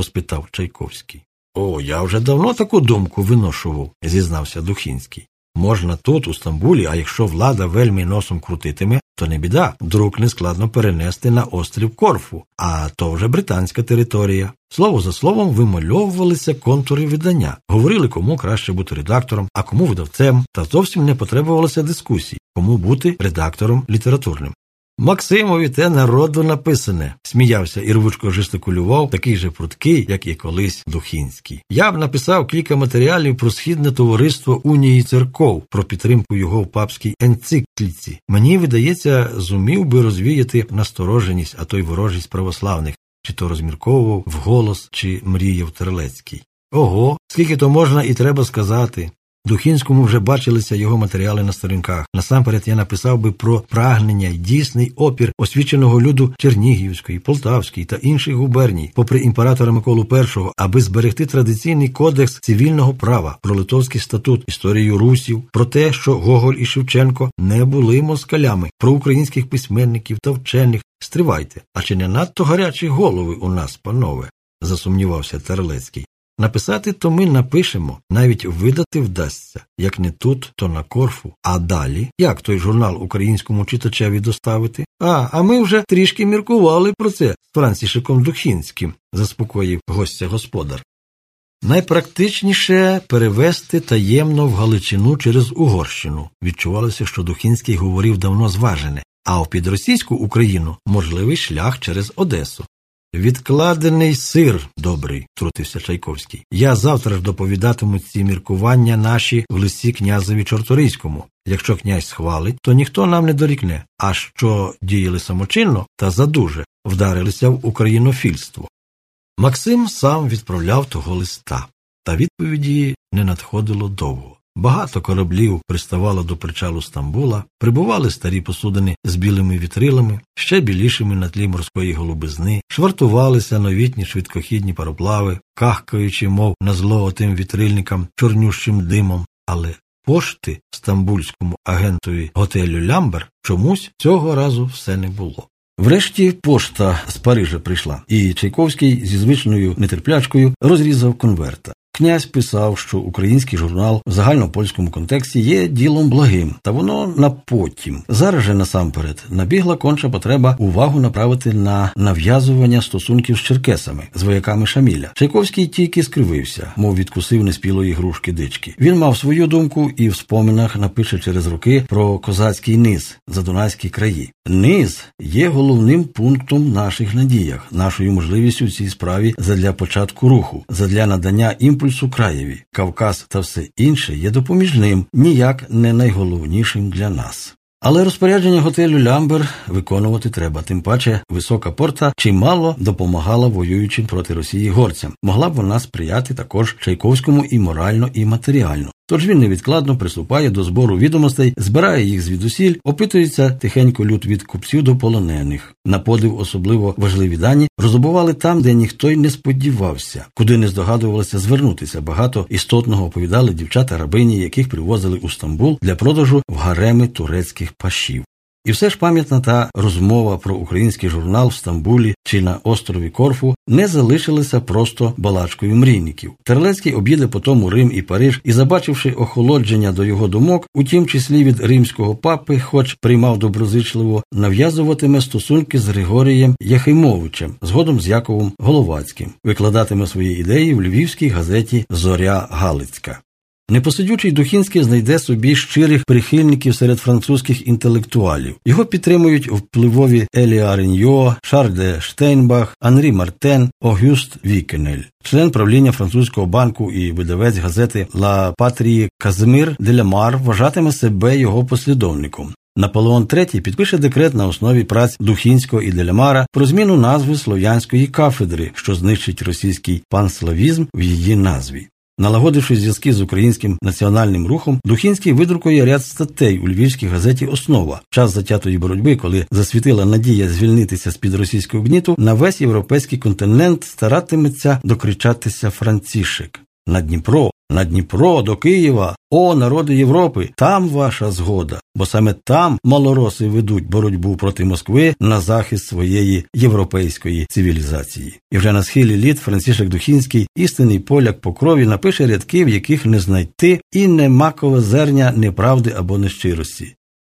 поспитав Чайковський. О, я вже давно таку думку виношував, зізнався Духінський. Можна тут, у Стамбулі, а якщо влада вельми носом крутитиме, то не біда. Друк нескладно перенести на острів Корфу, а то вже британська територія. Слово за словом вимальовувалися контури видання, говорили, кому краще бути редактором, а кому видавцем, та зовсім не потребувалося дискусій, кому бути редактором літературним. Максимові те народу написане, сміявся і рвучко жестикулював, такий же пруткий, як і колись Духінський. Я б написав кілька матеріалів про східне товариство Унії церков, про підтримку його в папській енцикліці. Мені видається, зумів би розвіяти настороженість, а то й ворожість православних, чи то розмірковував вголос, чи мріяв Терлецький. Ого, скільки то можна і треба сказати. Духінському вже бачилися його матеріали на сторінках. Насамперед я написав би про прагнення й дійсний опір освіченого люду Чернігівської, Полтавської та інших губерній, попри імператора Миколу І, аби зберегти традиційний кодекс цивільного права, про литовський статут, історію русів, про те, що Гоголь і Шевченко не були москалями, про українських письменників та вчених. Стривайте, а чи не надто гарячі голови у нас, панове? засумнівався Терлецький. Написати то ми напишемо, навіть видати вдасться, як не тут, то на корфу. А далі, як той журнал українському читачеві доставити? А, а ми вже трішки міркували про це з Францішиком Духінським, заспокоїв гостя господар. Найпрактичніше перевести таємно в Галичину через Угорщину. Відчувалося, що Духінський говорив давно зважене, а в підросійську Україну можливий шлях через Одесу. Відкладений сир добрий, трутився Чайковський. Я завтра ж доповідатиму ці міркування наші в листі князеві Чорторийському. Якщо князь схвалить, то ніхто нам не дорікне, а що діяли самочинно та задуже вдарилися в українофільство. Максим сам відправляв того листа, та відповіді не надходило довго. Багато кораблів приставало до причалу Стамбула, прибували старі посудини з білими вітрилами, ще білішими на тлі морської голубизни, швартувалися новітні швидкохідні пароплави, кахкаючи, мов на зло тим вітрильникам чорнющим димом, але пошти стамбульському агентові готелю Лямбер чомусь цього разу все не було. Врешті пошта з Парижа прийшла, і Чайковський зі звичною нетерплячкою розрізав конверта. Князь писав, що український журнал в загальнопольському контексті є ділом благим, та воно на потім. Зараз же насамперед набігла конча потреба увагу направити на нав'язування стосунків з черкесами, з вояками Шаміля. Чайковський тільки скривився, мов відкусив неспілої грушки дички. Він мав свою думку і в споминах напише через роки про козацький низ задунайські краї. Низ є головним пунктом наших надіях, нашою можливістю в цій справі задля початку руху, задля надання імпульсу краєві. Кавказ та все інше є допоміжним, ніяк не найголовнішим для нас. Але розпорядження готелю Лямбер виконувати треба, тим паче висока порта чимало допомагала воюючим проти Росії горцям. Могла б вона сприяти також Чайковському і морально, і матеріально. Тож він невідкладно приступає до збору відомостей, збирає їх звідусіль, опитується тихенько люд від купців до полонених. На подив особливо важливі дані розобували там, де ніхто й не сподівався, куди не здогадувалося звернутися. Багато істотного оповідали дівчата рабині, яких привозили у Стамбул для продажу в гареми турецьких пашів. І все ж пам'ятна та розмова про український журнал в Стамбулі чи на острові Корфу не залишилися просто балачкою мрійників. Терлецький об'їде потому Рим і Париж і, забачивши охолодження до його думок, у тім числі від римського папи, хоч приймав доброзичливо, нав'язуватиме стосунки з Григорієм Яхимовичем, згодом з Яковом Головацьким, викладатиме свої ідеї в львівській газеті Зоря Галицька. Непосидючий Духінський знайде собі щирих прихильників серед французьких інтелектуалів. Його підтримують впливові Еліа Реньо, Шарль Штейнбах, Анрі Мартен, Огюст Вікенель, член правління французького банку і видавець газети Ла Патрії Казимир Делямар вважатиме себе його послідовником. Наполеон III підпише декрет на основі праць Духінського і Делямара про зміну назви слов'янської кафедри, що знищить російський панславізм в її назві. Налагодивши зв'язки з українським національним рухом, Духінський видрукує ряд статей у львівській газеті Основа час затятої боротьби, коли засвітила надія звільнитися з під російського гніту, на весь європейський континент старатиметься докричатися Францішек. На Дніпро на Дніпро, до Києва, о, народи Європи, там ваша згода, бо саме там малороси ведуть боротьбу проти Москви на захист своєї європейської цивілізації. І вже на схилі літ Францішек Духінський, істинний поляк по крові, напише рядки, в яких не знайти і немакове зерня неправди або нещирості.